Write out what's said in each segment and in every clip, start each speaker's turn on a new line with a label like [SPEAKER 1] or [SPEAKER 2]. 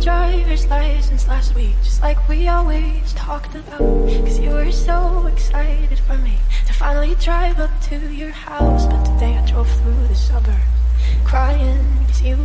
[SPEAKER 1] driver's license last week, just like we always talked about. Cause you were so excited for me to finally drive up to your house. But today I drove through the suburbs, crying cause you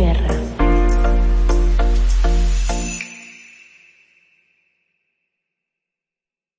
[SPEAKER 1] Guerra.